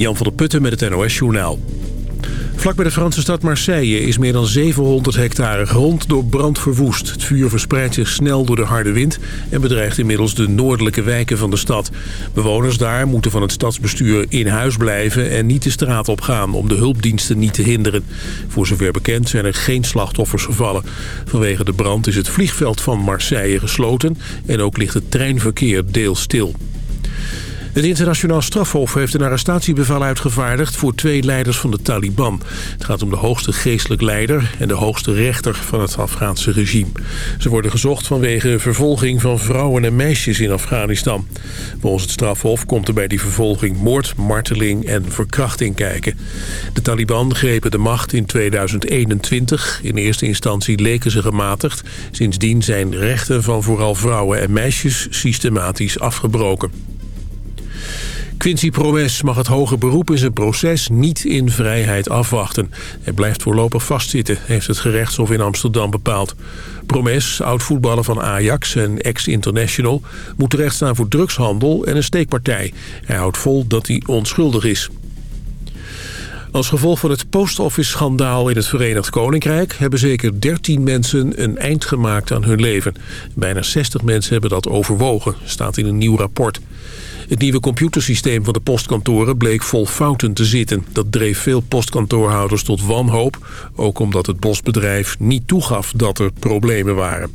Jan van der Putten met het NOS-journaal. Vlak bij de Franse stad Marseille is meer dan 700 hectare grond door brand verwoest. Het vuur verspreidt zich snel door de harde wind en bedreigt inmiddels de noordelijke wijken van de stad. Bewoners daar moeten van het stadsbestuur in huis blijven en niet de straat op gaan om de hulpdiensten niet te hinderen. Voor zover bekend zijn er geen slachtoffers gevallen. Vanwege de brand is het vliegveld van Marseille gesloten en ook ligt het treinverkeer deels stil. Het internationaal strafhof heeft een arrestatiebevel uitgevaardigd voor twee leiders van de Taliban. Het gaat om de hoogste geestelijk leider en de hoogste rechter van het Afghaanse regime. Ze worden gezocht vanwege vervolging van vrouwen en meisjes in Afghanistan. Volgens het strafhof komt er bij die vervolging moord, marteling en verkrachting kijken. De Taliban grepen de macht in 2021. In eerste instantie leken ze gematigd. Sindsdien zijn rechten van vooral vrouwen en meisjes systematisch afgebroken. Quincy Promes mag het hoge beroep in zijn proces niet in vrijheid afwachten. Hij blijft voorlopig vastzitten, heeft het gerechtshof in Amsterdam bepaald. Promes, oud-voetballer van Ajax en ex-international... moet terechtstaan voor drugshandel en een steekpartij. Hij houdt vol dat hij onschuldig is. Als gevolg van het post-office-schandaal in het Verenigd Koninkrijk... hebben zeker 13 mensen een eind gemaakt aan hun leven. Bijna 60 mensen hebben dat overwogen, staat in een nieuw rapport. Het nieuwe computersysteem van de postkantoren bleek vol fouten te zitten. Dat dreef veel postkantoorhouders tot wanhoop. Ook omdat het postbedrijf niet toegaf dat er problemen waren.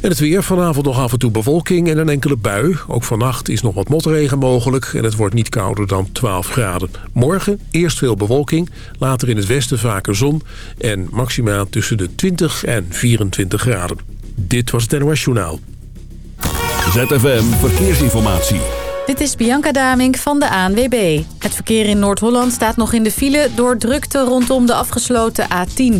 En het weer, vanavond nog af en toe bewolking en een enkele bui. Ook vannacht is nog wat motregen mogelijk en het wordt niet kouder dan 12 graden. Morgen eerst veel bewolking, later in het westen vaker zon... en maximaal tussen de 20 en 24 graden. Dit was het NOS Journaal. ZFM Verkeersinformatie. Dit is Bianca Damink van de ANWB. Het verkeer in Noord-Holland staat nog in de file door drukte rondom de afgesloten A10.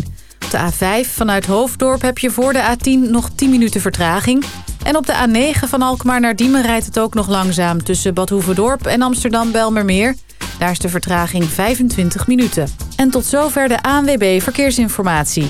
Op de A5 vanuit Hoofddorp heb je voor de A10 nog 10 minuten vertraging. En op de A9 van Alkmaar naar Diemen rijdt het ook nog langzaam... tussen Bad Hoeverdorp en Amsterdam-Belmermeer. Daar is de vertraging 25 minuten. En tot zover de ANWB Verkeersinformatie.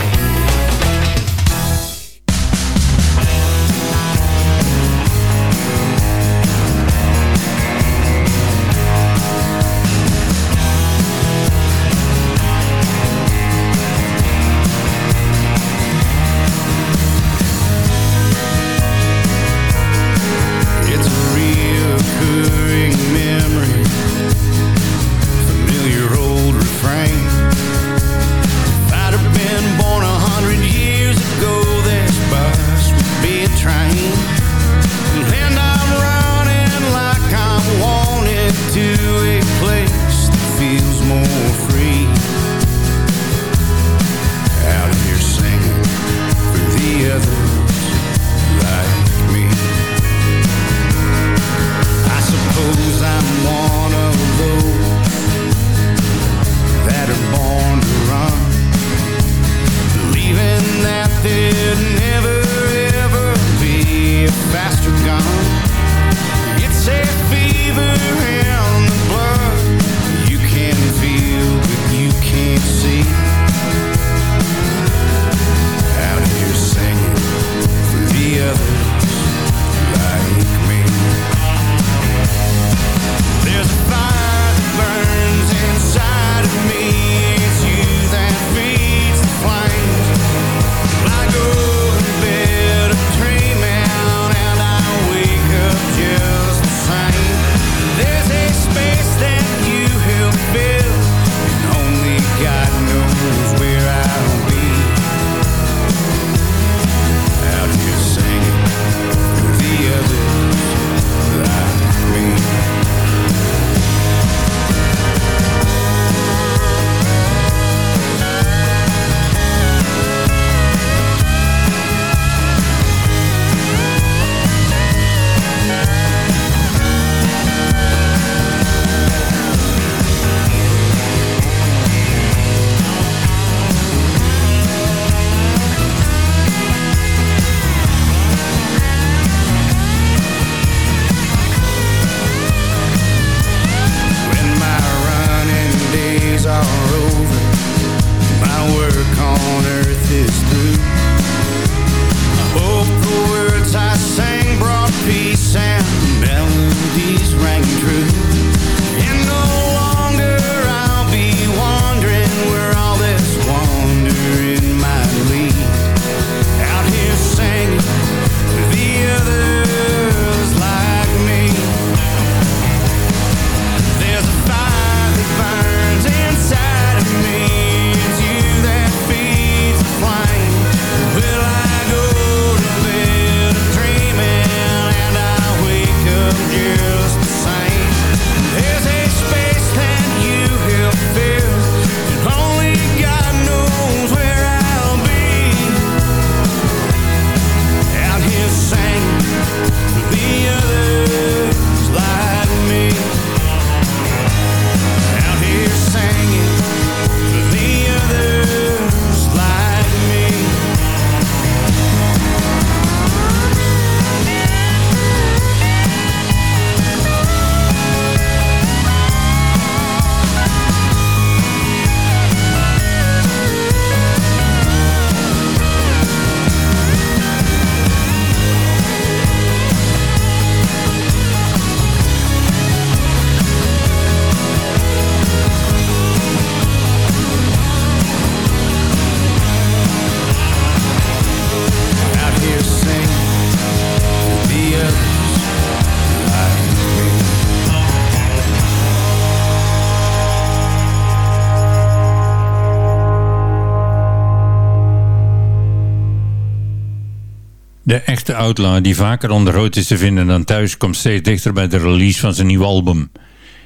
Echte outlaw die vaker onder rood is te vinden dan thuis komt steeds dichter bij de release van zijn nieuwe album.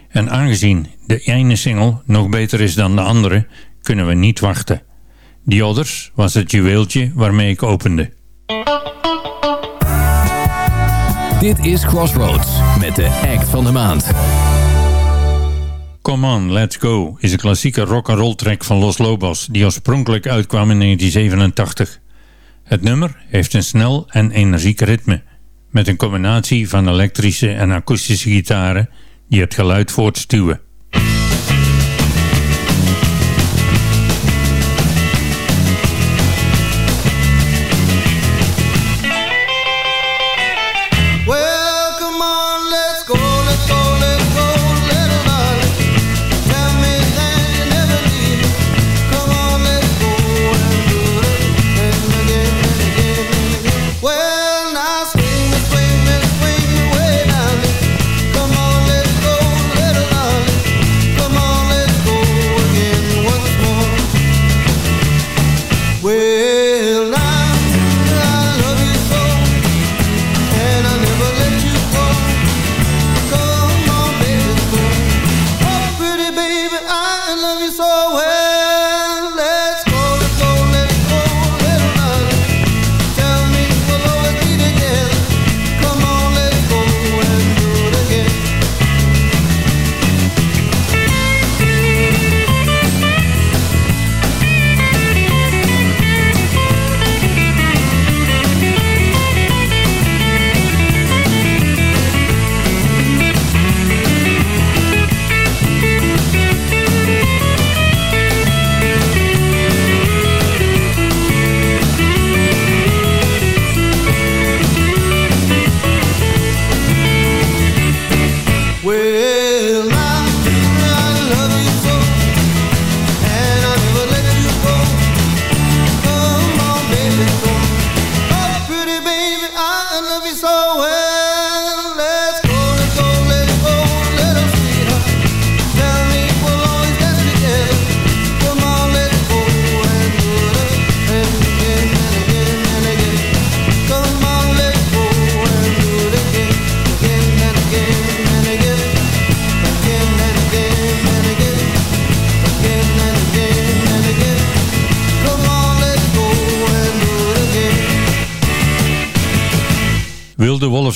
En aangezien de ene single nog beter is dan de andere, kunnen we niet wachten. The Others was het juweeltje waarmee ik opende. Dit is Crossroads met de act van de maand. Come On, Let's Go is een klassieke rock'n'roll track van Los Lobos die oorspronkelijk uitkwam in 1987. Het nummer heeft een snel en energiek ritme met een combinatie van elektrische en akoestische gitaren die het geluid voortstuwen.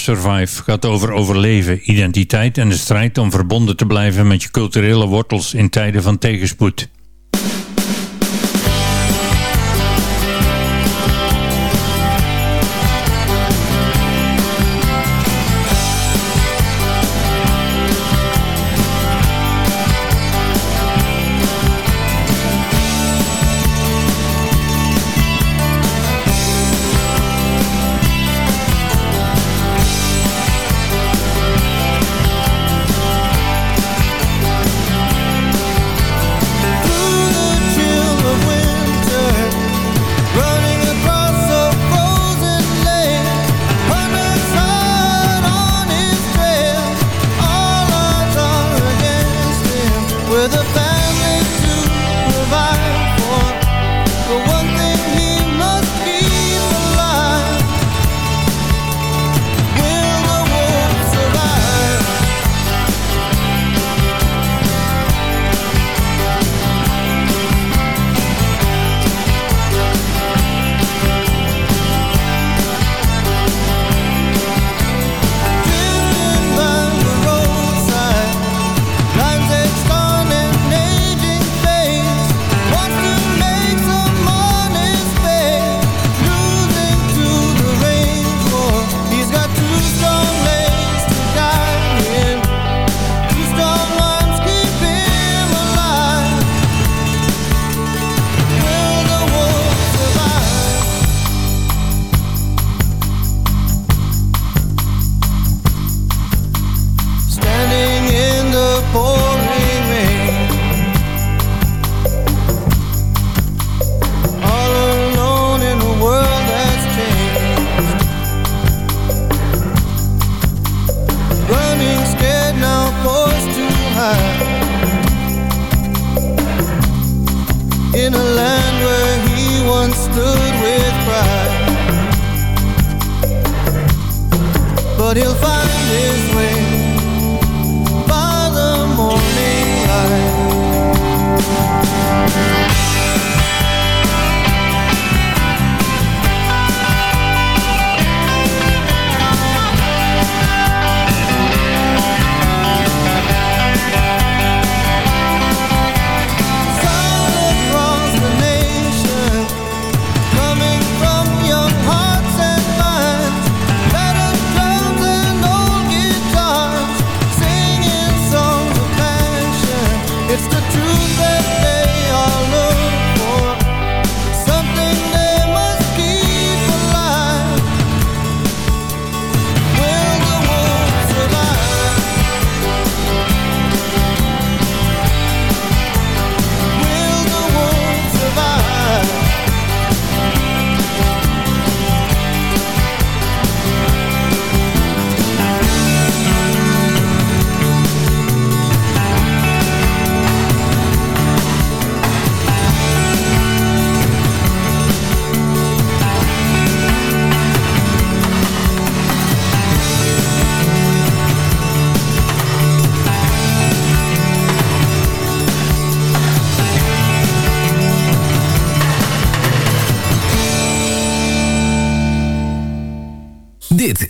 Survive gaat over overleven, identiteit en de strijd om verbonden te blijven met je culturele wortels in tijden van tegenspoed.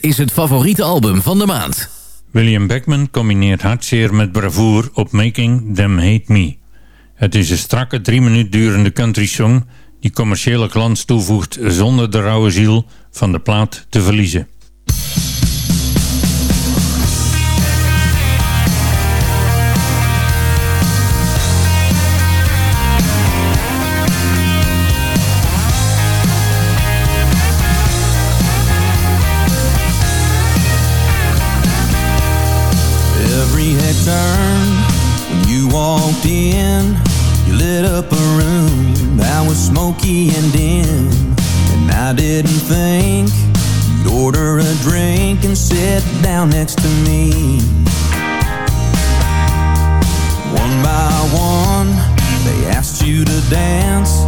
is het favoriete album van de maand. William Beckman combineert hartzeer met bravoer op Making Them Hate Me. Het is een strakke drie minuut durende country song die commerciële glans toevoegt zonder de rauwe ziel van de plaat te verliezen. and And I didn't think You'd order a drink and sit down next to me. One by one They asked you to dance.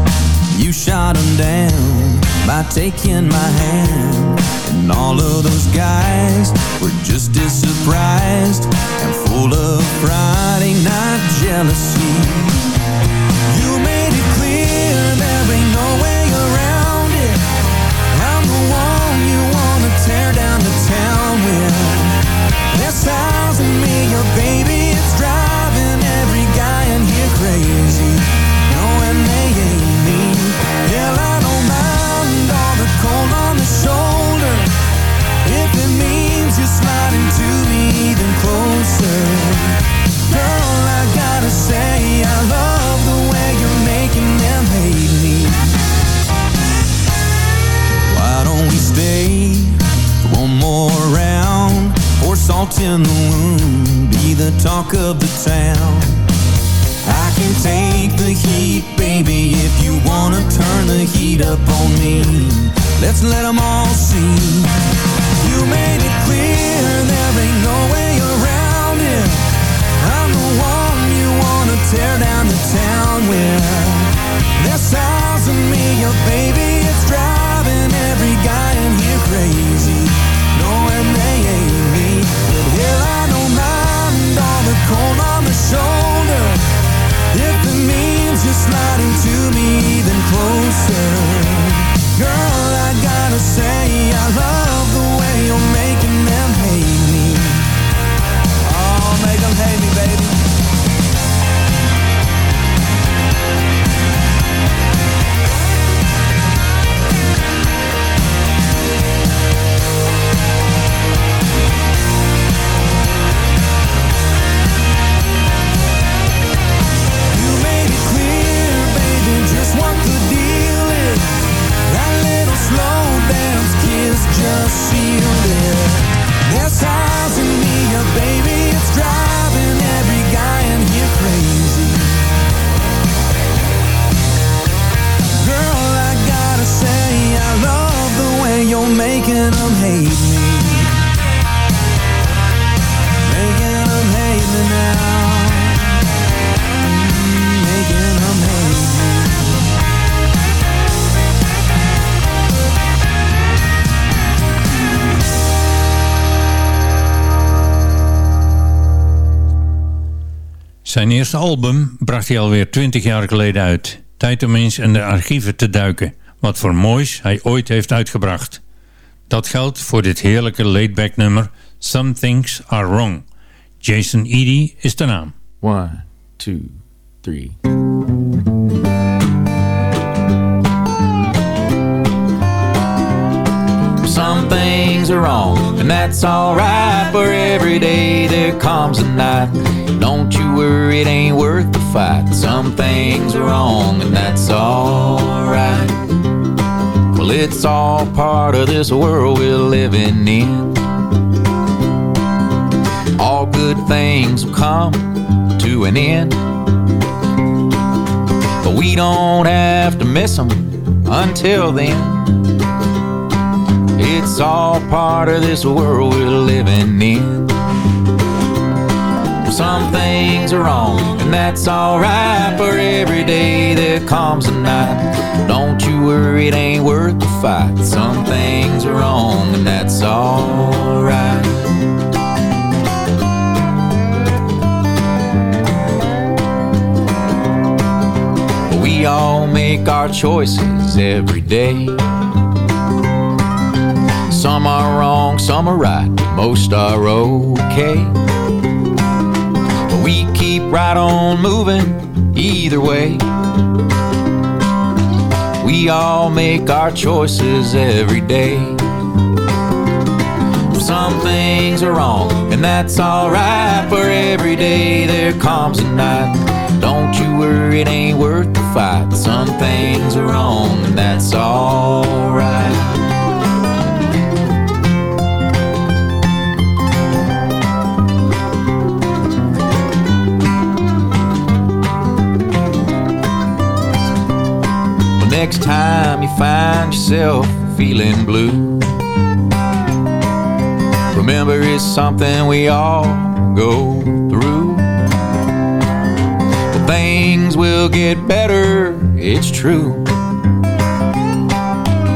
You shot them down By taking my hand. And all of those guys Were just as surprised And full of Friday night jealousy. Zijn eerste album bracht hij alweer 20 jaar geleden uit. Tijd om eens in de archieven te duiken. Wat voor moois hij ooit heeft uitgebracht. Dat geldt voor dit heerlijke laidback nummer Some Things Are Wrong. Jason Eady is de naam. One, two, three. Are wrong, and that's alright. For every day there comes a night. Don't you worry, it ain't worth the fight. Some things are wrong, and that's alright. Well, it's all part of this world we're living in. All good things will come to an end. But we don't have to miss them until then. It's all part of this world we're living in. Some things are wrong, and that's alright. For every day there comes a night. Don't you worry, it ain't worth the fight. Some things are wrong, and that's alright. We all make our choices every day. Some are wrong, some are right, most are okay. But we keep right on moving either way. We all make our choices every day. Some things are wrong, and that's alright. For every day there comes a night. Don't you worry, it ain't worth the fight. Some things are wrong, and that's alright. Next time you find yourself feeling blue, remember it's something we all go through. But things will get better, it's true.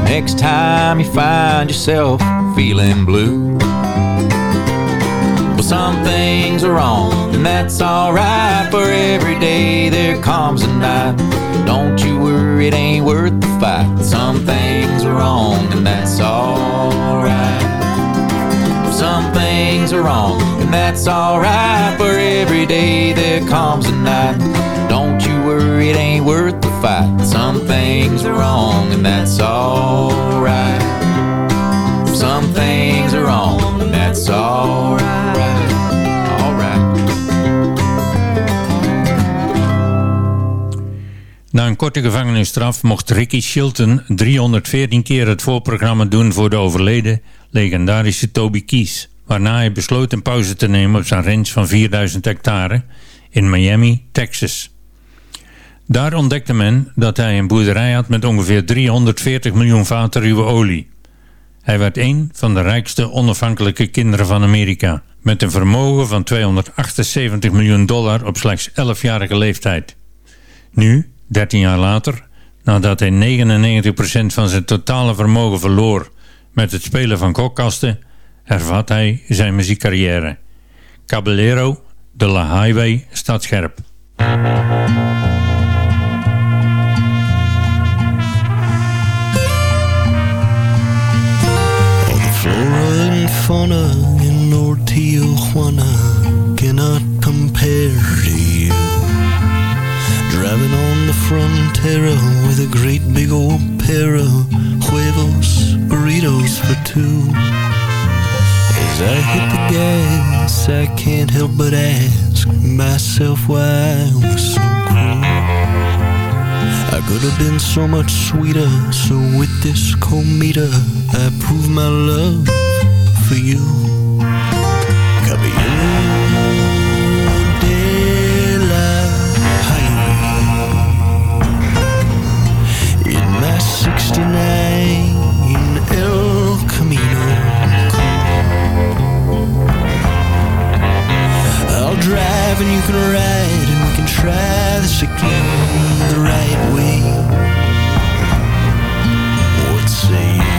Next time you find yourself feeling blue. Well, some things are wrong, and that's alright. For every day there comes a night. It ain't worth the fight. Some things are wrong, and that's alright. Some things are wrong, and that's alright. For every day there comes a night. Don't you worry, it ain't worth the fight. Some things are wrong, and that's alright. Some things are wrong, and that's. Alright. Na een korte gevangenisstraf mocht Ricky Shilton 314 keer het voorprogramma doen voor de overleden legendarische Toby Keith. Waarna hij besloot een pauze te nemen op zijn range van 4000 hectare in Miami, Texas. Daar ontdekte men dat hij een boerderij had met ongeveer 340 miljoen vaten ruwe olie. Hij werd een van de rijkste onafhankelijke kinderen van Amerika, met een vermogen van 278 miljoen dollar op slechts 11-jarige leeftijd. Nu, 13 jaar later, nadat hij 99% van zijn totale vermogen verloor met het spelen van kokkasten, hervat hij zijn muziekcarrière. Caballero de la Highway staat scherp. Fauna in North Tijuana frontera with a great big old pair of huevos burritos for two. As I hit the gas, I can't help but ask myself why I was so cruel. I could have been so much sweeter, so with this comida, I prove my love for you. and you can ride And we can try this again the right way What say you?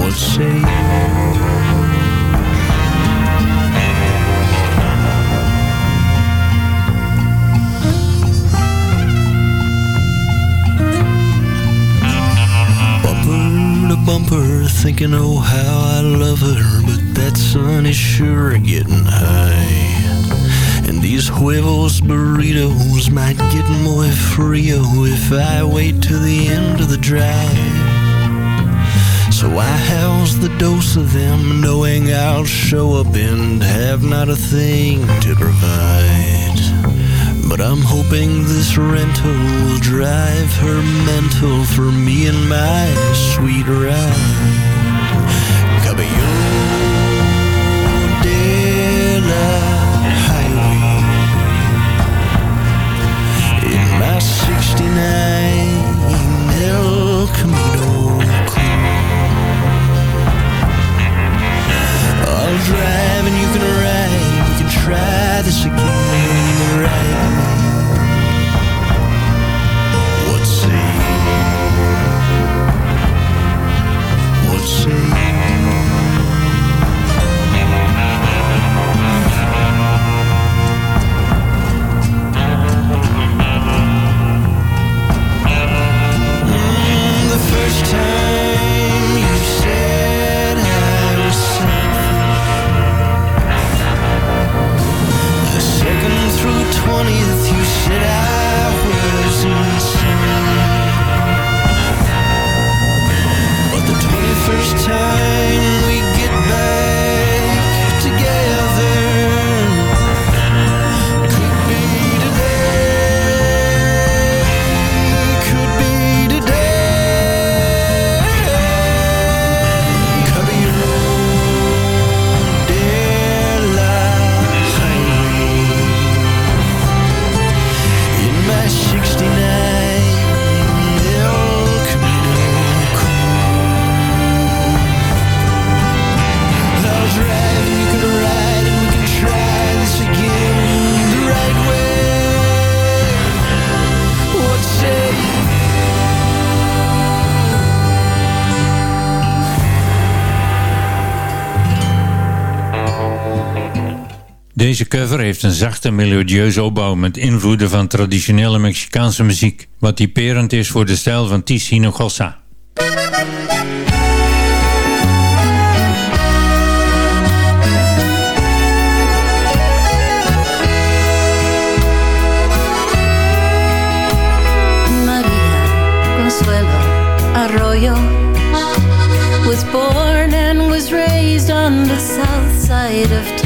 What say you? Bumper to bumper, thinking oh how I love her that sun is sure getting high. And these huevos burritos might get muy frio if I wait till the end of the drive. So I house the dose of them, knowing I'll show up and have not a thing to provide. But I'm hoping this rental will drive her mental for me and my sweet ride. This again right heeft een zachte melodieuze opbouw met invloeden van traditionele Mexicaanse muziek, wat typerend is voor de stijl van Tis Hinojosa. Arroyo was born and was raised on the south side of town.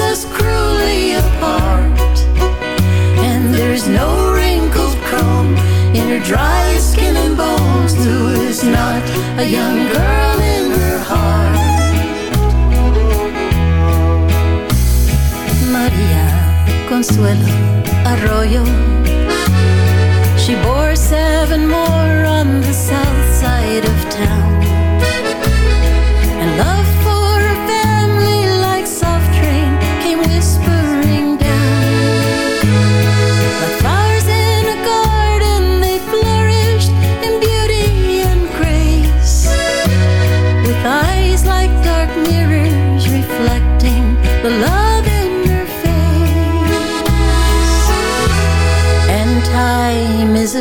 us cruelly apart. And there's no wrinkled chrome in her dry skin and bones who is not a young girl in her heart. Maria Consuelo Arroyo. She bore seven more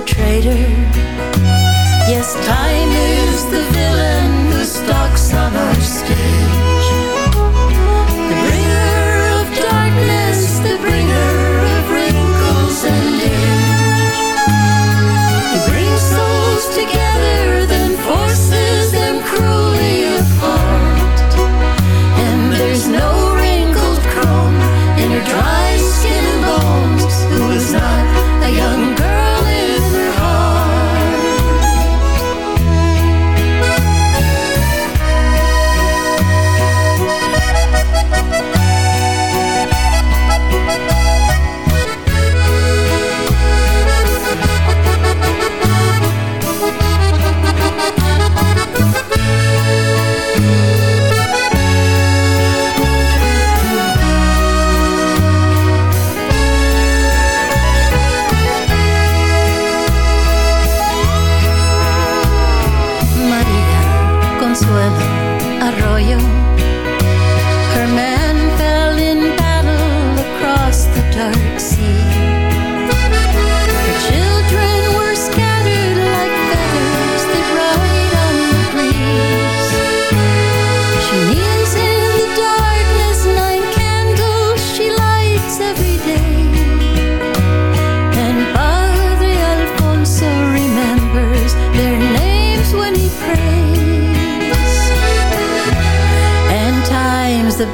traitor. anzuelo, arroyo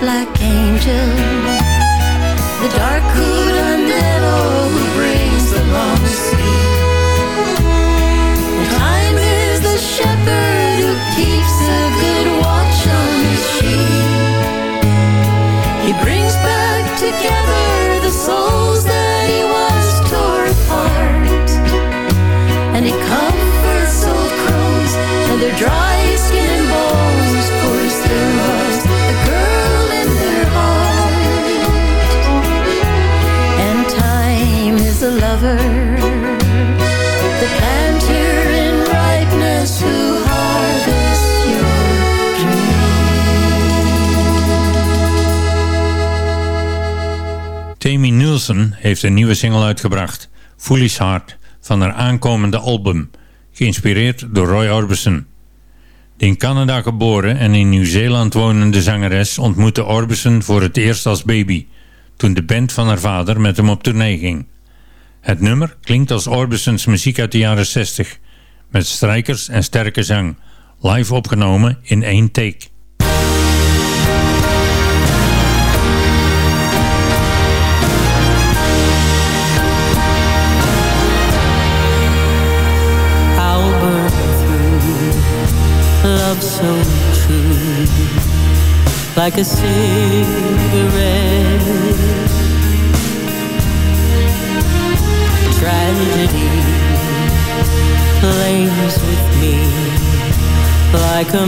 black angel. The dark Heeft een nieuwe single uitgebracht, Foolish Heart, van haar aankomende album, geïnspireerd door Roy Orbison. De in Canada geboren en in Nieuw-Zeeland wonende zangeres ontmoette Orbison voor het eerst als baby, toen de band van haar vader met hem op tournee ging. Het nummer klinkt als Orbison's muziek uit de jaren 60, met strijkers en sterke zang, live opgenomen in één take. like a cigarette. Tragedy plays with me like a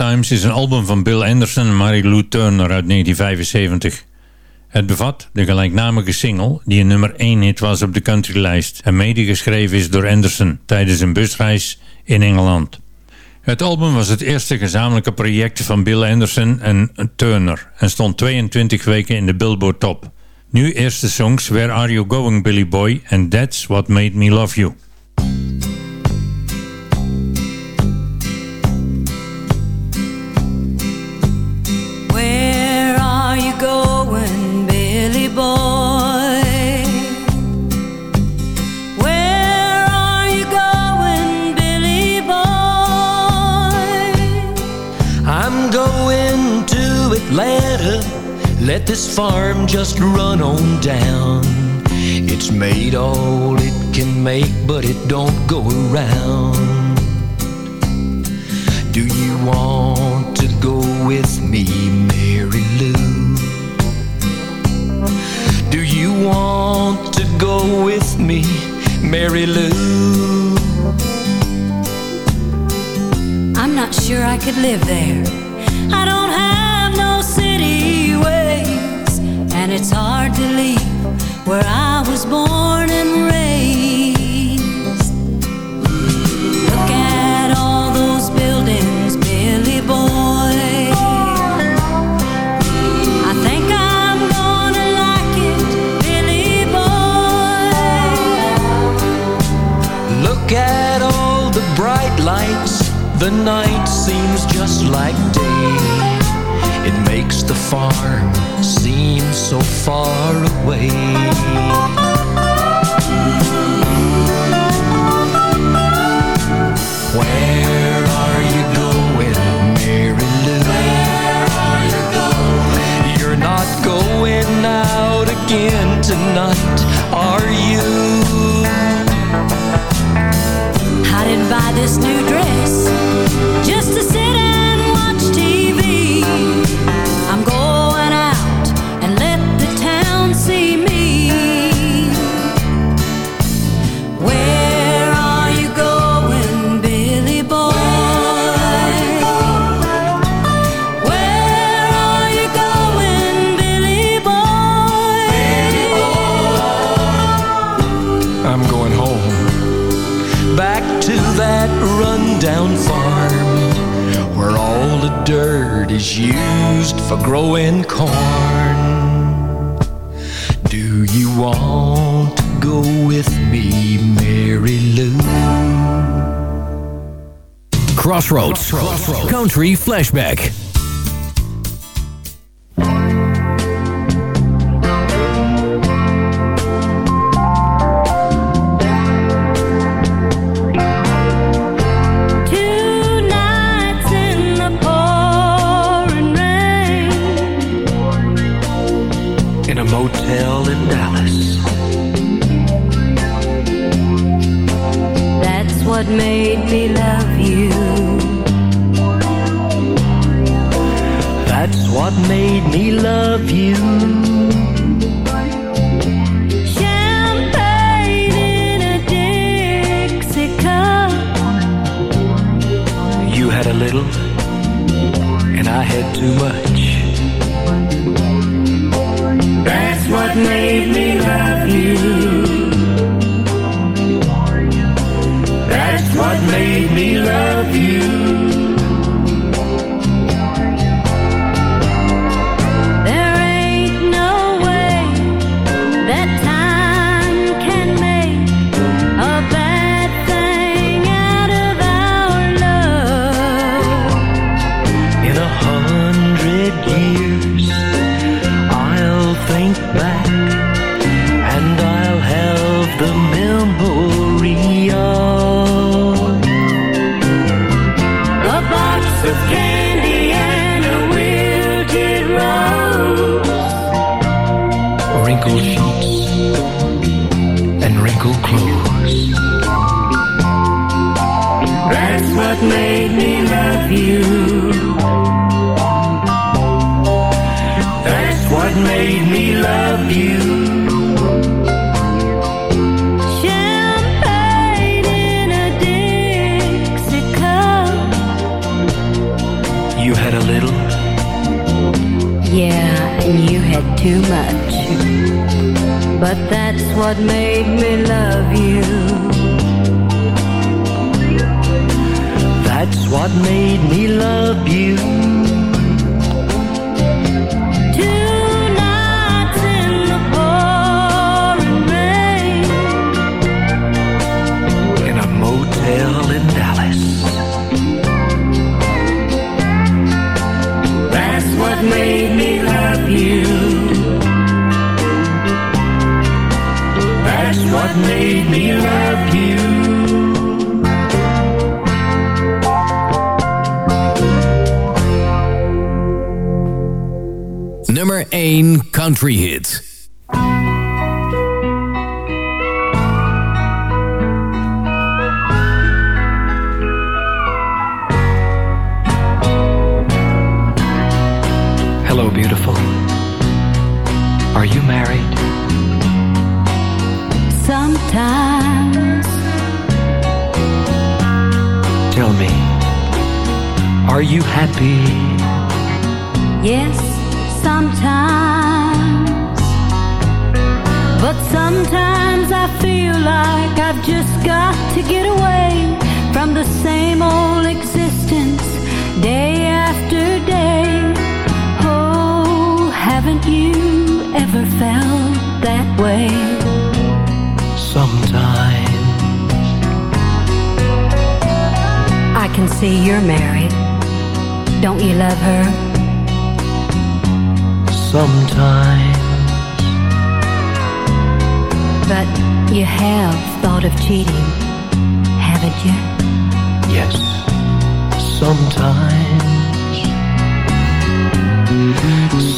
Times is een album van Bill Anderson en Mary-Lou Turner uit 1975. Het bevat de gelijknamige single die een nummer 1 hit was op de countrylijst en medegeschreven is door Anderson tijdens een busreis in Engeland. Het album was het eerste gezamenlijke project van Bill Anderson en Turner en stond 22 weken in de Billboard top. Nu eerste songs Where Are You Going Billy Boy en That's What Made Me Love You. Let this farm just run on down. It's made all it can make, but it don't go around. Do you want to go with me, Mary Lou? Do you want to go with me, Mary Lou? I'm not sure I could live there. I don't have no city ways, and it's hard to leave where I was born and raised. Look at all those buildings, Billy boy. I think I'm gonna like it, Billy boy. Look at all the bright lights. The night seems just like day. It makes the farm seem so far away. Where are you going, Mary Lou? Where are you going? You're not going out again tonight, are you? I didn't buy this new Country Flashback. Nummer 1 Country Hit. Hello, beautiful. Are you married? Sometimes Tell me, are you happy? Yes, sometimes. But sometimes I feel like I've just got to get away from the same old existence day after day. Oh, haven't you ever felt that way? Sometimes. I can see you're married. Don't you love her? Sometimes. But you have thought of cheating, haven't you? Yes. Sometimes.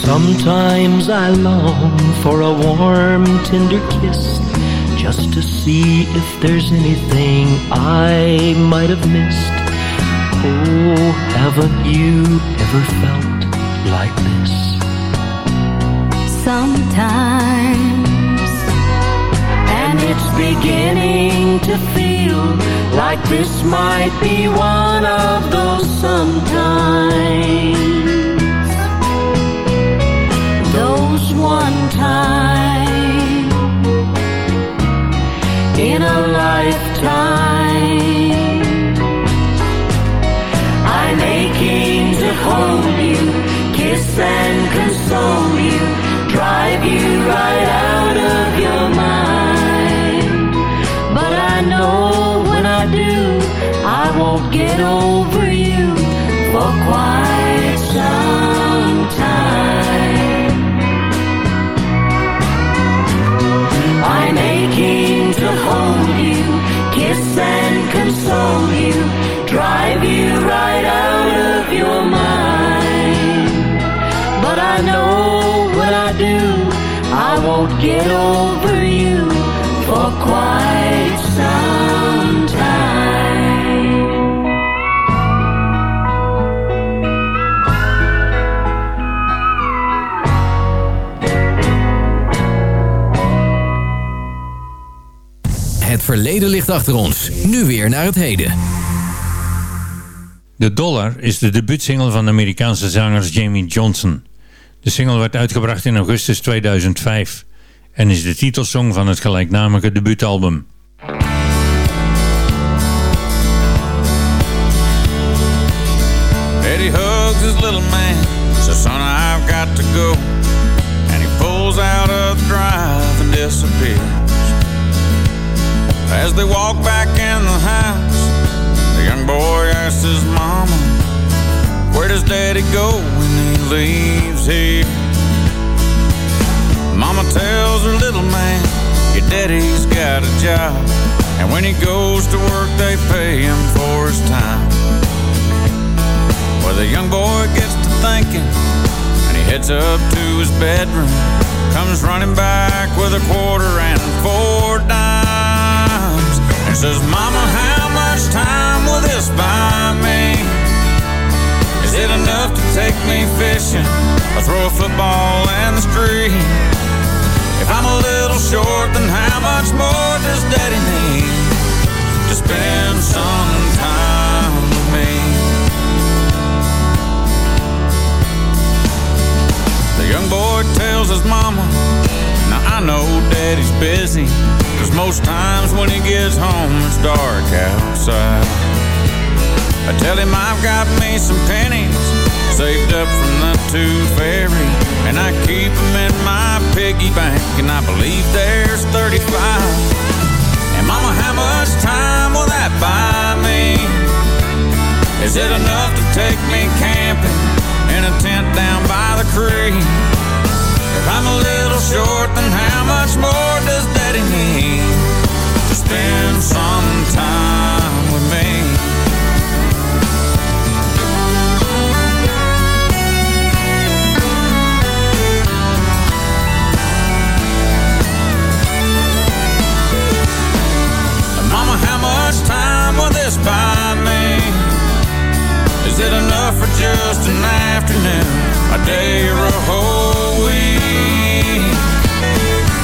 Sometimes I long for a warm, tender kiss just to see if there's anything I might have missed. Oh, haven't you ever felt like this? Sometimes. And it's beginning to feel like this might be one of those sometimes. Those one time in a lifetime. I'm aching to hold you, kiss and console you, get over you for quite some time. I'm aching to hold you, kiss and console you, drive you right out of your mind. But I know when I do, I won't get over verleden ligt achter ons. Nu weer naar het heden. The Dollar is de debuutsingle van de Amerikaanse zanger Jamie Johnson. De single werd uitgebracht in augustus 2005 en is de titelsong van het gelijknamige debuutalbum. As they walk back in the house, the young boy asks his mama, where does daddy go when he leaves here? Mama tells her little man, your daddy's got a job. And when he goes to work, they pay him for his time. Well, the young boy gets to thinking, and he heads up to his bedroom. Comes running back with a quarter and four dimes. Says, Mama, how much time will this buy me? Is it enough to take me fishing or throw a football in the street? If I'm a little short, then how much more does Daddy need to spend some time with me? The young boy tells his know daddy's busy Cause most times when he gets home it's dark outside I tell him I've got me some pennies Saved up from the tooth fairy And I keep them in my piggy bank And I believe there's 35 And mama, how much time will that buy me? Is it enough to take me camping In a tent down by the creek? If I'm a little short, then how much more does daddy need to spend some time with me? Mama, how much time will this buy me? Is it enough for just an afternoon, a day, or a whole week?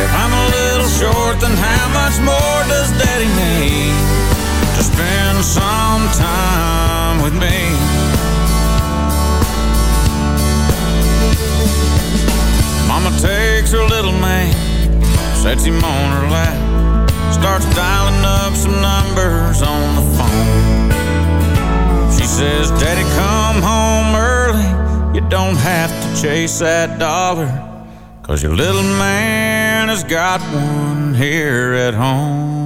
If I'm a little short, then how much more does Daddy need to spend some time with me? Mama takes her little man, sets him on her lap starts dialing up some numbers on the phone. She says, Daddy, come home early. You don't have to chase that dollar. Cause your little man has got one here at home.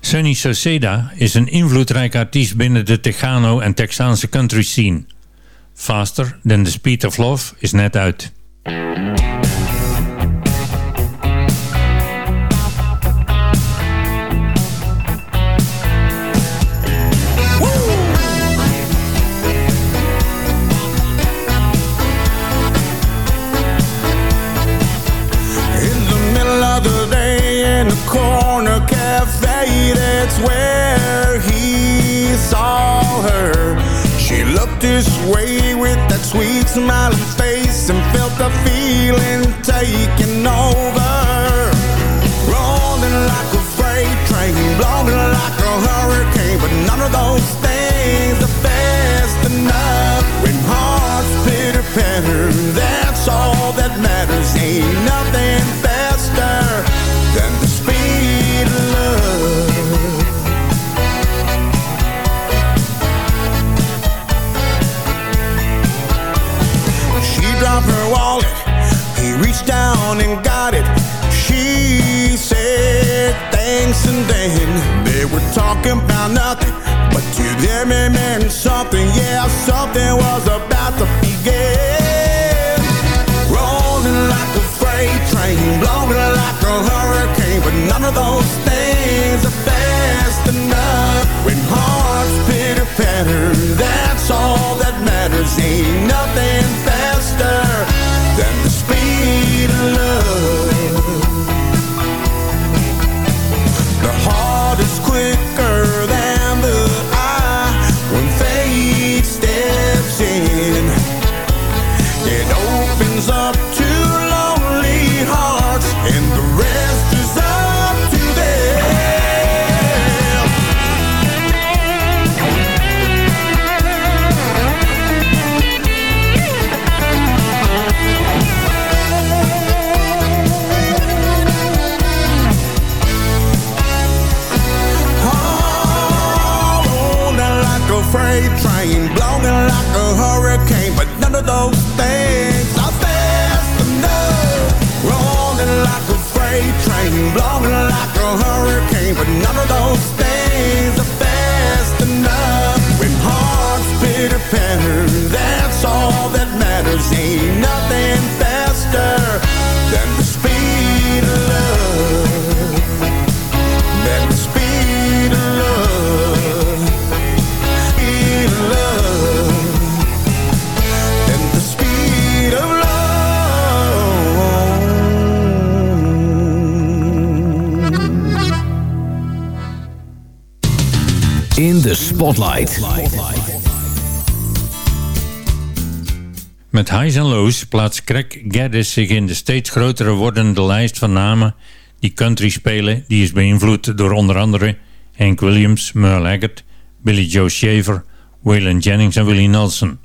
Sunny Sauceda is een invloedrijk artiest binnen de Tejano en Texaanse country scene. Faster Than the Speed of Love is net uit. Meant something. Yeah, something was about to begin. Met highs en lows plaatst Craig Gaddis zich in de steeds grotere wordende lijst van namen die country spelen. Die is beïnvloed door onder andere Hank Williams, Merle Haggard, Billy Joe Shaver, Waylon Jennings en Willie Nelson.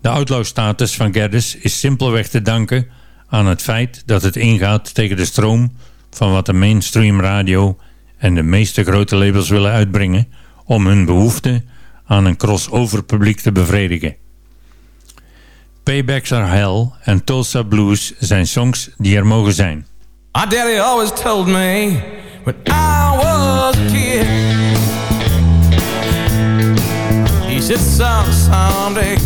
De outlaw-status van Geddes is simpelweg te danken aan het feit dat het ingaat tegen de stroom van wat de mainstream radio en de meeste grote labels willen uitbrengen om hun behoefte aan een crossover publiek te bevredigen. Paybacks Are Hell en Tulsa Blues zijn songs die er mogen zijn. My daddy always told me when I was a kid He said son, someday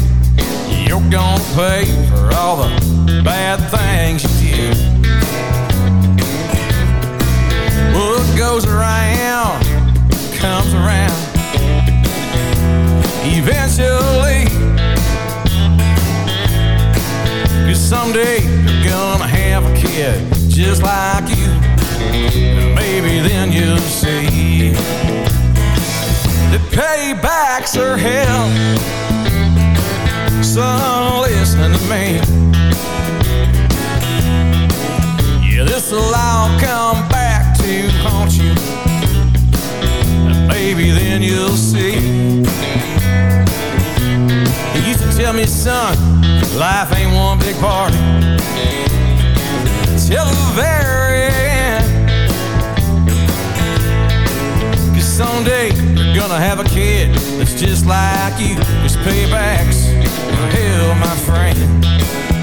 You're gonna pay for all the bad things you did What goes around comes around Eventually someday you're gonna have a kid just like you. And maybe then you'll see That paybacks are hell. Son, listen to me. Yeah, this'll all come back to haunt you. And maybe then you'll see. He used to tell me, son Life ain't one big party. Till the very end. Cause someday you're gonna have a kid That's just like you. Cause paybacks hell, my friend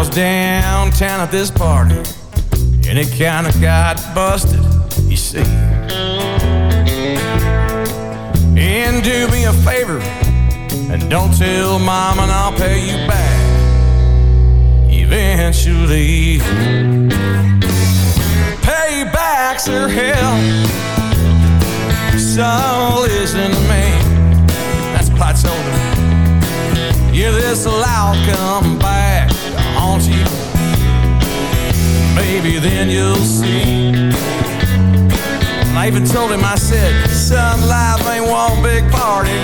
was downtown at this party and it kind of got busted, you see. And do me a favor and don't tell mom and I'll pay you back eventually. Paybacks are hell. So listen to me. That's him. Yeah, this'll all come back haunt you. Maybe then you'll see. And I even told him, I said, son, life ain't one big party.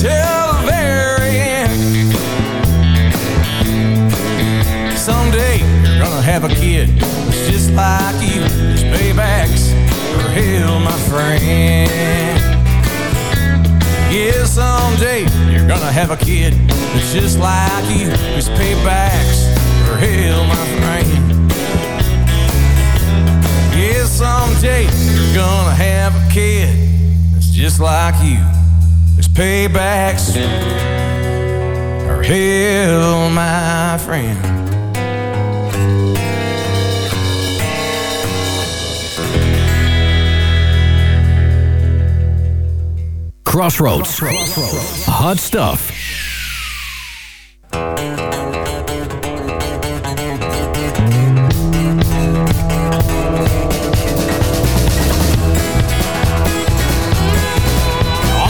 Till the very end. Someday you're gonna have a kid just like you. His paybacks are hell, my friend. Yeah, someday you're gonna have a kid that's just like you. His paybacks are hell, my friend. Yeah, someday you're gonna have a kid that's just like you. His paybacks are hell, my friend. Crossroads. Hot stuff. On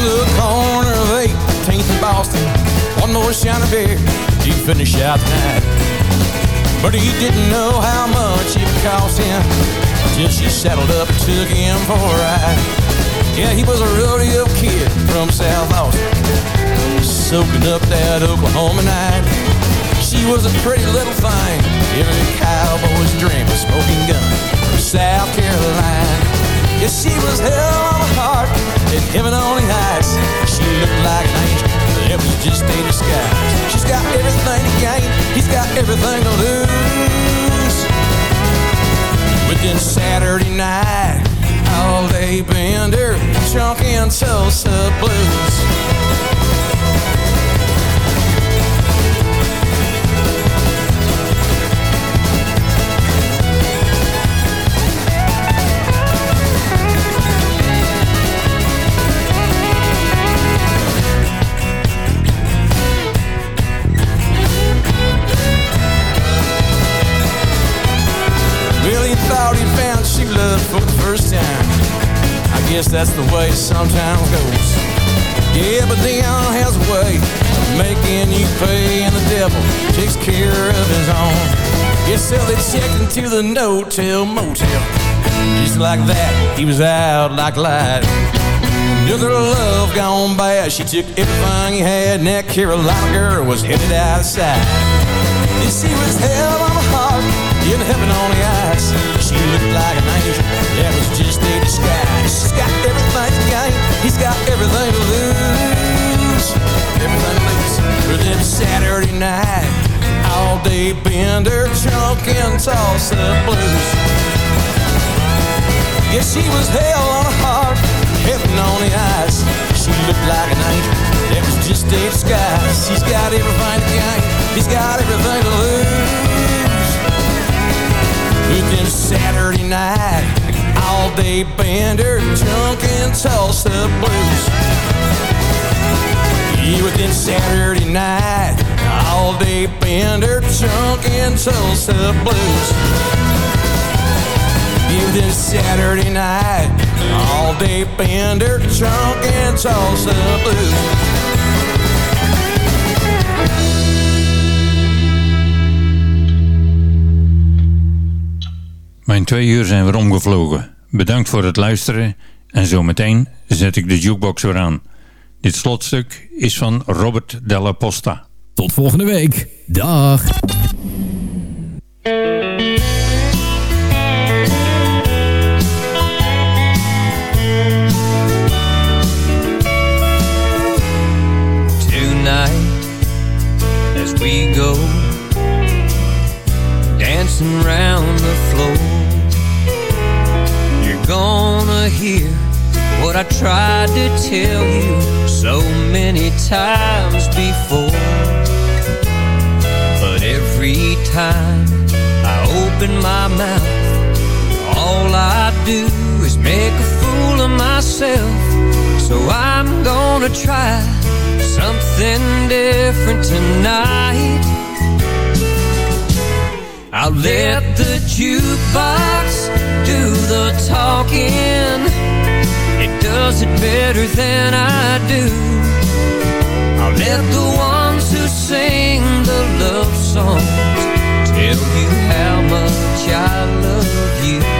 the corner of 18th and Boston, one more shiner beer, he finished out the night. But he didn't know how much it cost him till she saddled up and took him for a ride. Yeah, he was a rodeo kid from South Austin, soaking up that Oklahoma night. She was a pretty little thing, every cowboy's dream of smoking gun from South Carolina. Yeah, she was hell on the heart and heaven on the ice. She looked like an angel, but it was just a disguise. She's got everything to gain, he's got everything to lose. But then Saturday night, all day bender, chunky and Tulsa blues. Well, thought he found she loved guess that's the way sometimes goes. Yeah, but Leon has a way of making you pay, and the devil takes care of his own. So they checked into the no-tell motel. Just like that, he was out like a light. Another love gone bad. She took everything he had, and that Carolina girl was headed out of sight. And she was hell on the heart, in heaven on the ice. She looked like an angel, that was just a disguise. She's got everything to gain, he's got everything to lose. Everything to lose. For them Saturday night, all day bender, chunk and toss the blues. Yeah, she was hell on her heart, heaven on the ice. She looked like an angel, that was just a disguise. She's got everything to gain, he's got everything all day bender, chunk and Tulsa blues. Yeah, with them Saturday night, all day bender, chunk and Tulsa blues. Yeah, this Saturday night, all day bender, chunk and Tulsa blues. Mijn twee uur zijn weer omgevlogen. Bedankt voor het luisteren en zometeen zet ik de jukebox weer aan. Dit slotstuk is van Robert Della Posta. Tot volgende week. Dag. Tonight, as we go dancing round the floor, gonna hear what I tried to tell you so many times before. But every time I open my mouth, all I do is make a fool of myself. So I'm gonna try something different tonight. I'll let the jukebox do the talking. It does it better than I do. I'll let the ones who sing the love songs tell you how much I love you.